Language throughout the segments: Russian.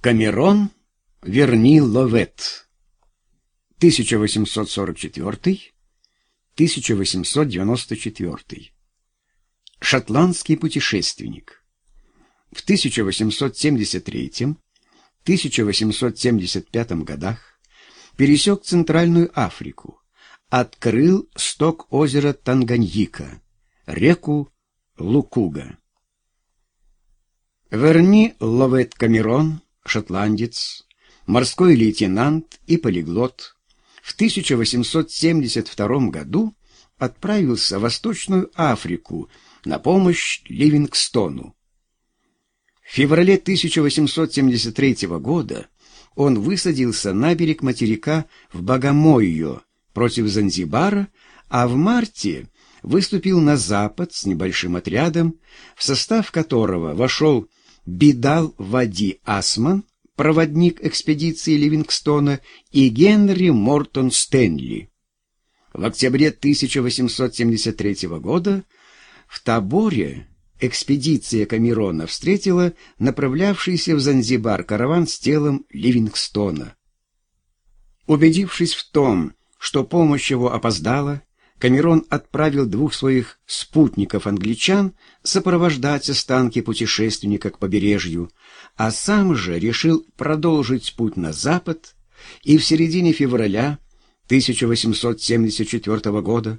Камерон Верни Ловет 1844-1894 Шотландский путешественник. В 1873-1875 годах пересек Центральную Африку, открыл сток озера Танганьика, реку Лукуга. Верни Ловет Камерон, шотландец, морской лейтенант и полиглот, в 1872 году отправился в Восточную Африку на помощь Ливингстону. В феврале 1873 года он высадился на берег материка в Багамойо против Занзибара, а в марте выступил на запад с небольшим отрядом, в состав которого вошел Бидал Вади Асман, проводник экспедиции Ливингстона, и Генри Мортон Стэнли. В октябре 1873 года в Таборе экспедиция Камерона встретила направлявшийся в Занзибар караван с телом Ливингстона. Убедившись в том, что помощь его опоздала, Камерон отправил двух своих спутников-англичан сопровождать останки путешественника к побережью, а сам же решил продолжить путь на запад и в середине февраля 1874 года,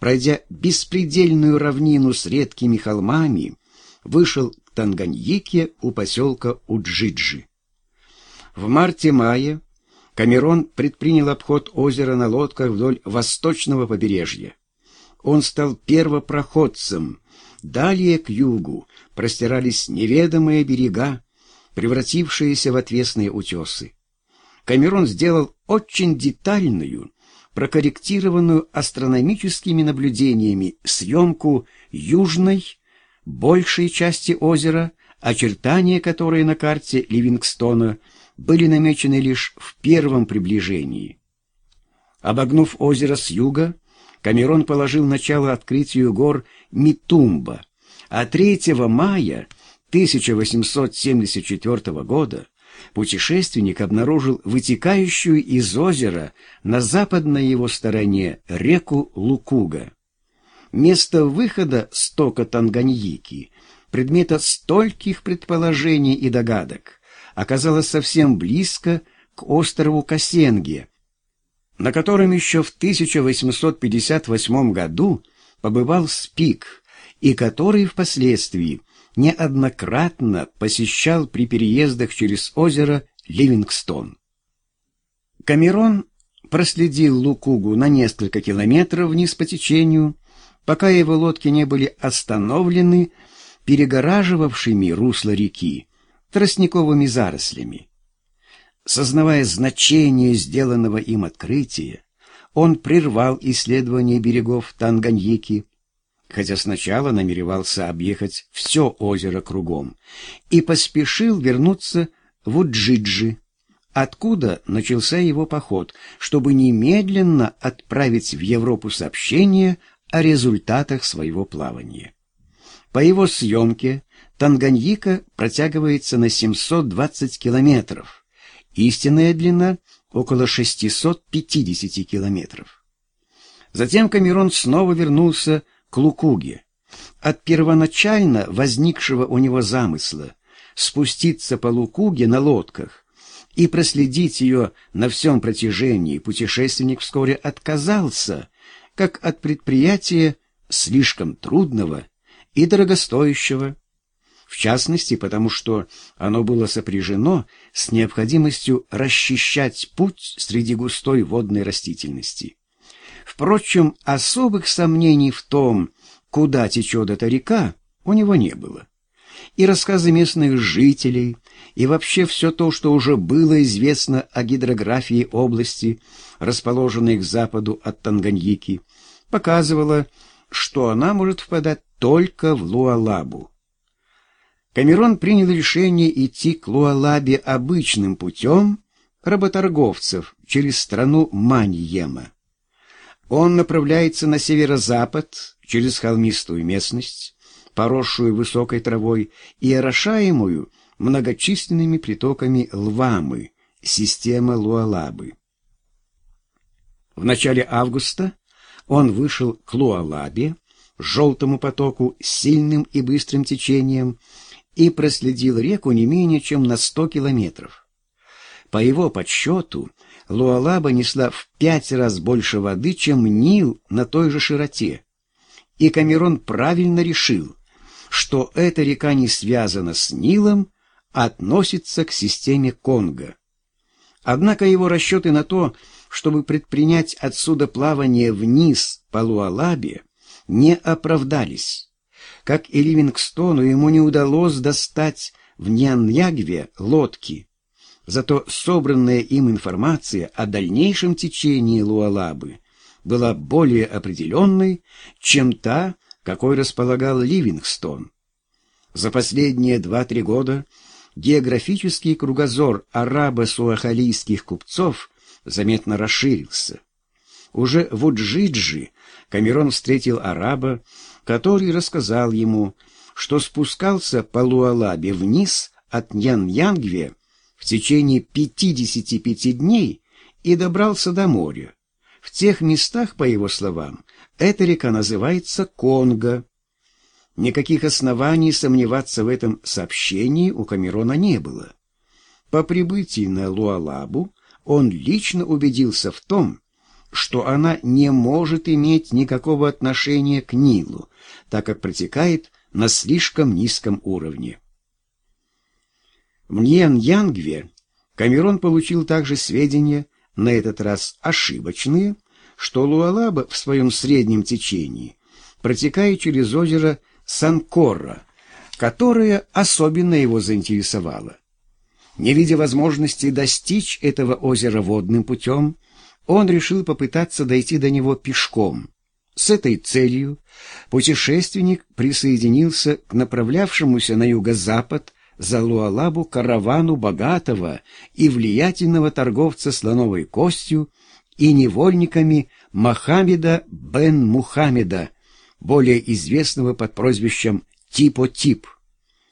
пройдя беспредельную равнину с редкими холмами, вышел к Танганьике у поселка Уджиджи. В марте-мае Камерон предпринял обход озера на лодках вдоль восточного побережья. Он стал первопроходцем. Далее к югу простирались неведомые берега, превратившиеся в отвесные утесы. Камерон сделал очень детальную, прокорректированную астрономическими наблюдениями съемку южной, большей части озера, очертания которой на карте Ливингстона – были намечены лишь в первом приближении. Обогнув озеро с юга, Камерон положил начало открытию гор Митумба, а 3 мая 1874 года путешественник обнаружил вытекающую из озера на западной его стороне реку Лукуга. Место выхода стока Танганьики — предмета стольких предположений и догадок — оказалась совсем близко к острову Касенге, на котором еще в 1858 году побывал Спик и который впоследствии неоднократно посещал при переездах через озеро Ливингстон. Камерон проследил Лукугу на несколько километров вниз по течению, пока его лодки не были остановлены перегораживавшими русло реки тростниковыми зарослями. Сознавая значение сделанного им открытия, он прервал исследование берегов Танганьики, хотя сначала намеревался объехать все озеро кругом, и поспешил вернуться в Уджиджи, откуда начался его поход, чтобы немедленно отправить в Европу сообщение о результатах своего плавания. По его съемке Танганьика протягивается на 720 километров, истинная длина — около 650 километров. Затем Камерон снова вернулся к Лукуге. От первоначально возникшего у него замысла спуститься по Лукуге на лодках и проследить ее на всем протяжении путешественник вскоре отказался, как от предприятия слишком трудного и дорогостоящего в частности потому, что оно было сопряжено с необходимостью расчищать путь среди густой водной растительности. Впрочем, особых сомнений в том, куда течет эта река, у него не было. И рассказы местных жителей, и вообще все то, что уже было известно о гидрографии области, расположенной к западу от Танганьики, показывало, что она может впадать только в Луалабу. Камерон принял решение идти к Луалабе обычным путем работорговцев через страну Маньема. Он направляется на северо-запад через холмистую местность, поросшую высокой травой и орошаемую многочисленными притоками Лвамы, системы Луалабы. В начале августа он вышел к Луалабе, желтому потоку с сильным и быстрым течением, и проследил реку не менее чем на сто километров. По его подсчету, Луалаба несла в пять раз больше воды, чем Нил на той же широте. И Камерон правильно решил, что эта река не связана с Нилом, а относится к системе Конго. Однако его расчеты на то, чтобы предпринять отсюда плавание вниз по Луалабе, не оправдались. Как и Ливингстону, ему не удалось достать в Няньягве лодки. Зато собранная им информация о дальнейшем течении Луалабы была более определенной, чем та, какой располагал Ливингстон. За последние два-три года географический кругозор арабо-суахалийских купцов заметно расширился. Уже в Уджиджи Камерон встретил араба, который рассказал ему, что спускался по Луалабе вниз от Ньян-Янгве в течение 55 дней и добрался до моря. В тех местах, по его словам, эта река называется Конго. Никаких оснований сомневаться в этом сообщении у Камерона не было. По прибытии на Луалабу он лично убедился в том, что она не может иметь никакого отношения к Нилу, так как протекает на слишком низком уровне. В Ньян-Янгве Камерон получил также сведения, на этот раз ошибочные, что Луалаба в своем среднем течении протекает через озеро Санкорра, которое особенно его заинтересовало. Не видя возможности достичь этого озера водным путем, он решил попытаться дойти до него пешком. С этой целью путешественник присоединился к направлявшемуся на юго-запад за Луалабу каравану богатого и влиятельного торговца слоновой костью и невольниками Мохаммеда бен Мухаммеда, более известного под прозвищем Типо-Тип.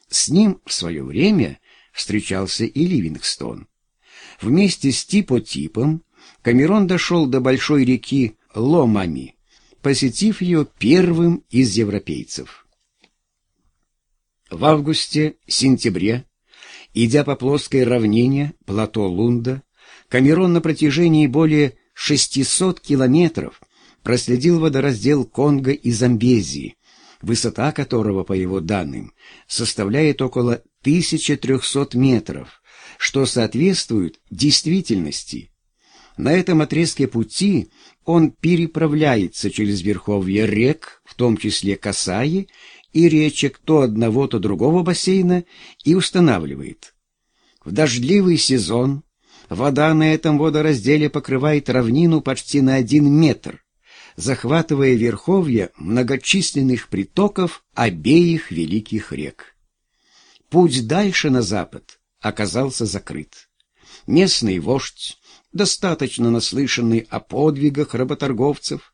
С ним в свое время встречался и Ливингстон. Вместе с Типо-Типом Камерон дошел до большой реки Ломами, посетив ее первым из европейцев. В августе-сентябре, идя по плоской равнине плато Лунда, Камерон на протяжении более 600 километров проследил водораздел Конго и Замбезии, высота которого, по его данным, составляет около 1300 метров, что соответствует действительности на этом отрезке пути он переправляется через верховья рек, в том числе Касаи, и речек то одного, то другого бассейна, и устанавливает. В дождливый сезон вода на этом водоразделе покрывает равнину почти на один метр, захватывая верховья многочисленных притоков обеих великих рек. Путь дальше на запад оказался закрыт. Местный вождь достаточно наслышанный о подвигах работорговцев,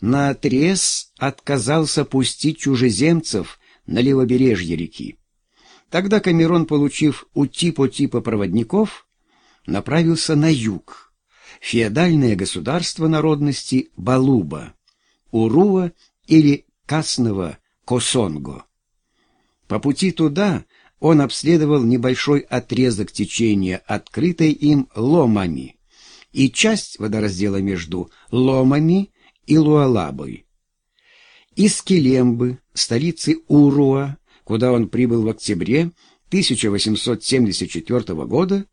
наотрез отказался пустить чужеземцев на левобережье реки. Тогда Камерон, получив у типа-типа проводников, направился на юг, феодальное государство народности Балуба, Уруа или Касного Косонго. По пути туда он обследовал небольшой отрезок течения, открытой им ломами, и часть водораздела между Ломами и Луалабой. Из Келембы, столицы Уруа, куда он прибыл в октябре 1874 года,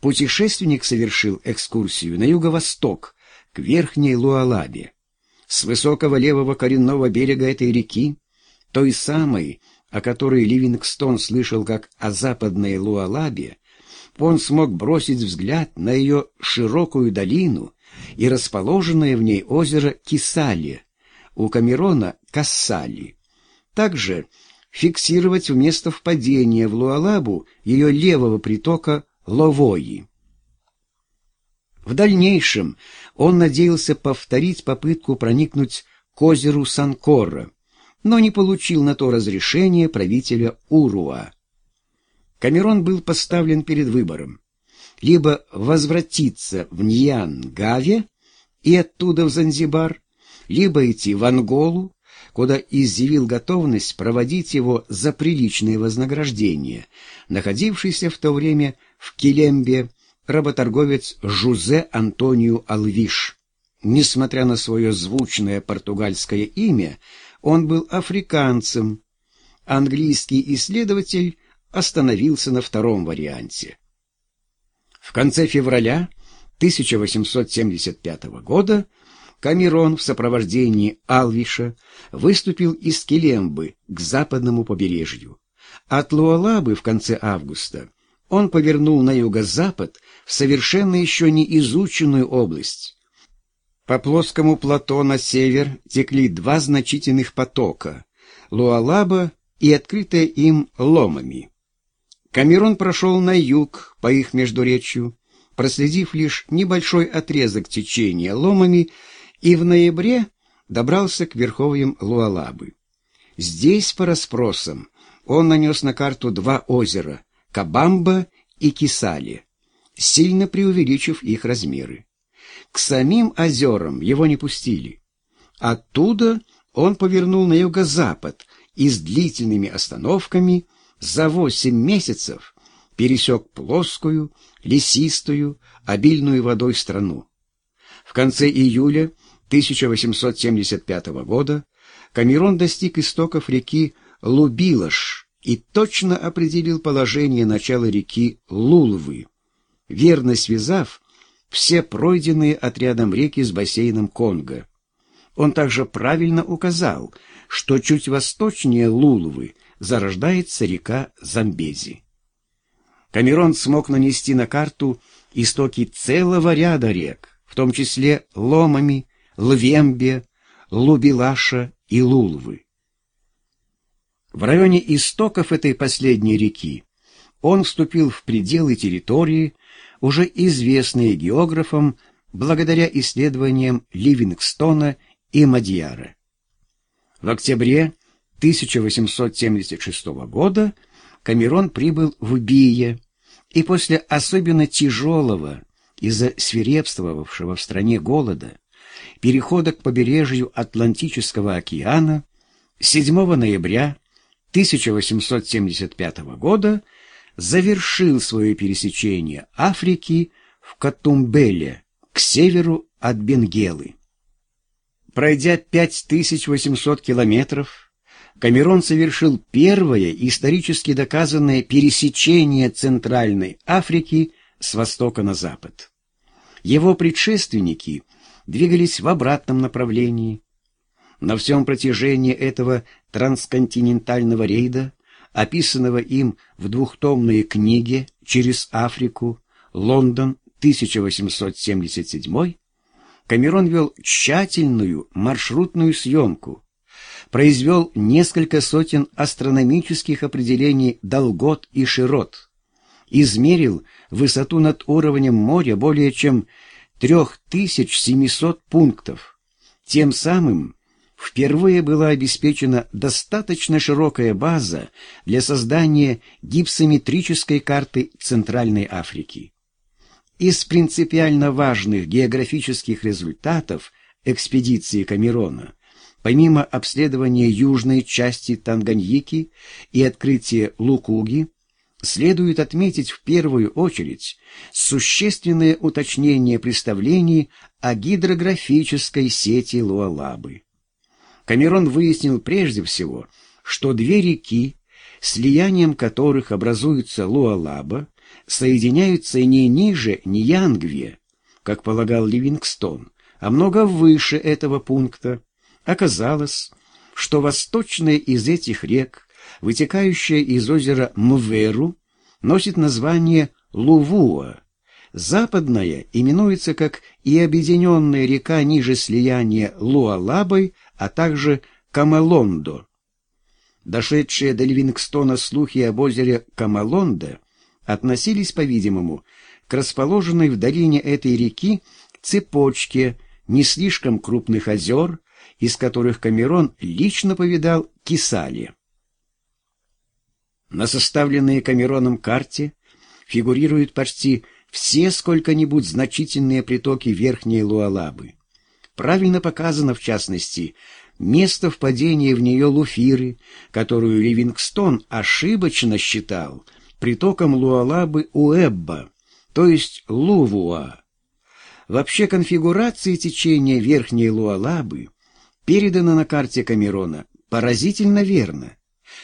путешественник совершил экскурсию на юго-восток, к Верхней Луалабе. С высокого левого коренного берега этой реки, той самой, о которой Ливингстон слышал как о западной Луалабе, он смог бросить взгляд на ее широкую долину и расположенное в ней озеро Кисали, у Камерона Кассали. Также фиксировать место впадения в Луалабу ее левого притока Ловои. В дальнейшем он надеялся повторить попытку проникнуть к озеру Санкора, но не получил на то разрешения правителя Уруа. Камерон был поставлен перед выбором либо возвратиться в Ньян-Гаве и оттуда в Занзибар, либо идти в Анголу, куда изъявил готовность проводить его за приличное вознаграждение, находившийся в то время в Килембе работорговец Жузе Антонио Алвиш. Несмотря на свое звучное португальское имя, он был африканцем. Английский исследователь остановился на втором варианте. В конце февраля 1875 года Камерон в сопровождении Алвиша выступил из Келембы к западному побережью. От Луалабы в конце августа он повернул на юго-запад в совершенно еще не изученную область. По плоскому плато на север текли два значительных потока — Луалаба и открытая им Ломами. Камерон прошел на юг по их междуречью, проследив лишь небольшой отрезок течения Ломами, и в ноябре добрался к верховьям Луалабы. Здесь, по расспросам, он нанес на карту два озера — Кабамба и Кисали, сильно преувеличив их размеры. К самим озерам его не пустили. Оттуда он повернул на юго-запад и с длительными остановками за восемь месяцев пересек плоскую, лесистую, обильную водой страну. В конце июля 1875 года Камерон достиг истоков реки Лубилаш и точно определил положение начала реки Лулвы, верно связав все пройденные отрядом реки с бассейном Конго. Он также правильно указал, что чуть восточнее Лулвы зарождается река Замбези. Камерон смог нанести на карту истоки целого ряда рек, в том числе Ломами, Лвембе, Лубилаша и Лулвы. В районе истоков этой последней реки он вступил в пределы территории, уже известные географам благодаря исследованиям Ливингстона и Мадьяра. В октябре 1876 года Камерон прибыл в Бие, и после особенно тяжелого из-за свирепствовавшего в стране голода перехода к побережью Атлантического океана 7 ноября 1875 года завершил свое пересечение Африки в Катумбеле, к северу от Бенгелы. Пройдя 5800 километров, Камерон совершил первое исторически доказанное пересечение Центральной Африки с востока на запад. Его предшественники двигались в обратном направлении. На всем протяжении этого трансконтинентального рейда, описанного им в двухтомной книге «Через Африку. Лондон. 1877», Камерон вел тщательную маршрутную съемку, произвел несколько сотен астрономических определений долгот и широт, измерил высоту над уровнем моря более чем 3700 пунктов. Тем самым впервые была обеспечена достаточно широкая база для создания гипсометрической карты Центральной Африки. Из принципиально важных географических результатов экспедиции Камерона Помимо обследования южной части Танганьики и открытия Лукуги, следует отметить в первую очередь существенное уточнение представлений о гидрографической сети Луалабы. Камерон выяснил прежде всего, что две реки, слиянием которых образуется Луалаба, соединяются не ниже Ньянгве, как полагал Ливингстон, а много выше этого пункта, Оказалось, что восточная из этих рек, вытекающая из озера Мверу, носит название Лувуа. Западная именуется как и объединенная река ниже слияния Луалабой, а также Камалондо. Дошедшие до Ливингстона слухи об озере Камалондо относились, по-видимому, к расположенной в долине этой реки цепочке не слишком крупных озер, из которых Камерон лично повидал Кисали. На составленной Камероном карте фигурируют почти все сколько-нибудь значительные притоки Верхней Луалабы. Правильно показано, в частности, место впадения в нее Луфиры, которую Ливингстон ошибочно считал притоком Луалабы Уэбба, то есть Лувуа. Вообще конфигурация течения Верхней Луалабы передана на карте Камерона поразительно верно,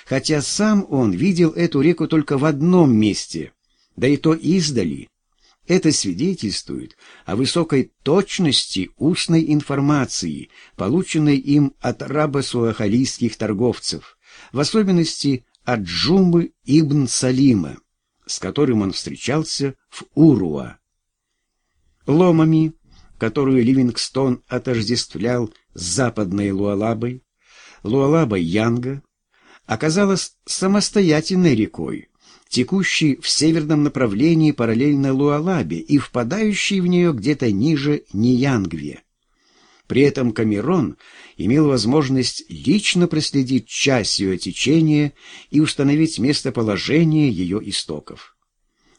хотя сам он видел эту реку только в одном месте, да и то издали. Это свидетельствует о высокой точности устной информации, полученной им от арабо-суахалийских торговцев, в особенности от Джумбы ибн Салима, с которым он встречался в Уруа. Ломами, которую Ливингстон отождествлял с западной Луалабой, Луалаба Янга, оказалась самостоятельной рекой, текущей в северном направлении параллельно Луалабе и впадающей в нее где-то ниже Ниянгве. При этом Камерон имел возможность лично проследить часть ее течения и установить местоположение ее истоков.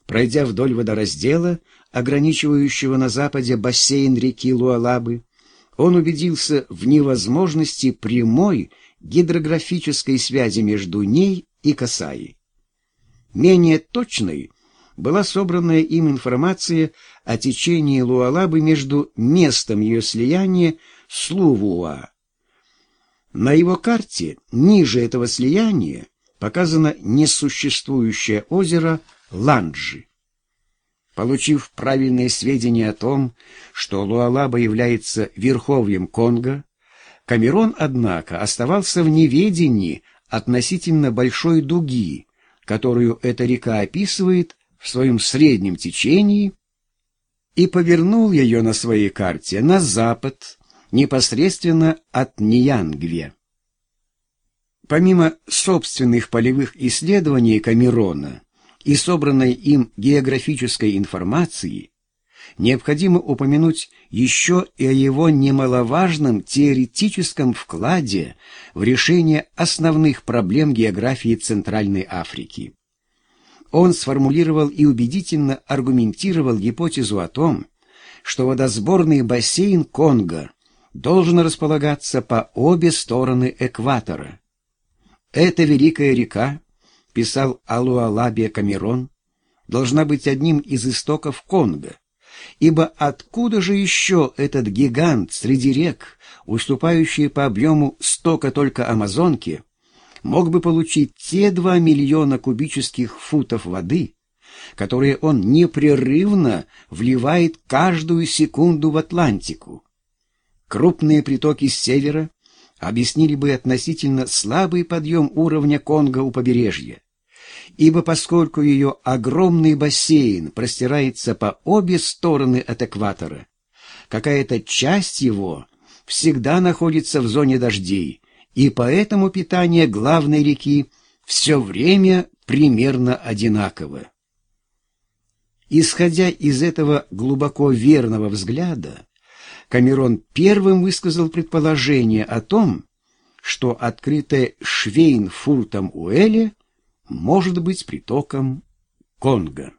Пройдя вдоль водораздела, ограничивающего на западе бассейн реки Луалабы, он убедился в невозможности прямой гидрографической связи между ней и Касаей. Менее точной была собранная им информация о течении Луалабы между местом ее слияния с Лувуа. На его карте ниже этого слияния показано несуществующее озеро Ланджи. Получив правильные сведения о том, что Луалаба является верховьем Конго, Камерон, однако, оставался в неведении относительно большой дуги, которую эта река описывает в своем среднем течении, и повернул ее на своей карте на запад, непосредственно от Ниянгве. Помимо собственных полевых исследований Камерона и собранной им географической информации, необходимо упомянуть еще и о его немаловажном теоретическом вкладе в решение основных проблем географии Центральной Африки. Он сформулировал и убедительно аргументировал гипотезу о том, что водосборный бассейн Конго должен располагаться по обе стороны экватора. Эта великая река, писал Алуалабия Камерон, должна быть одним из истоков Конго, Ибо откуда же еще этот гигант среди рек, уступающий по объему стока только Амазонке, мог бы получить те два миллиона кубических футов воды, которые он непрерывно вливает каждую секунду в Атлантику? Крупные притоки с севера объяснили бы относительно слабый подъем уровня Конго у побережья ибо поскольку ее огромный бассейн простирается по обе стороны от экватора, какая-то часть его всегда находится в зоне дождей, и поэтому питание главной реки все время примерно одинаково. Исходя из этого глубоко верного взгляда, Камерон первым высказал предположение о том, что открытое Швейнфуртом Уэле может быть притоком Конго.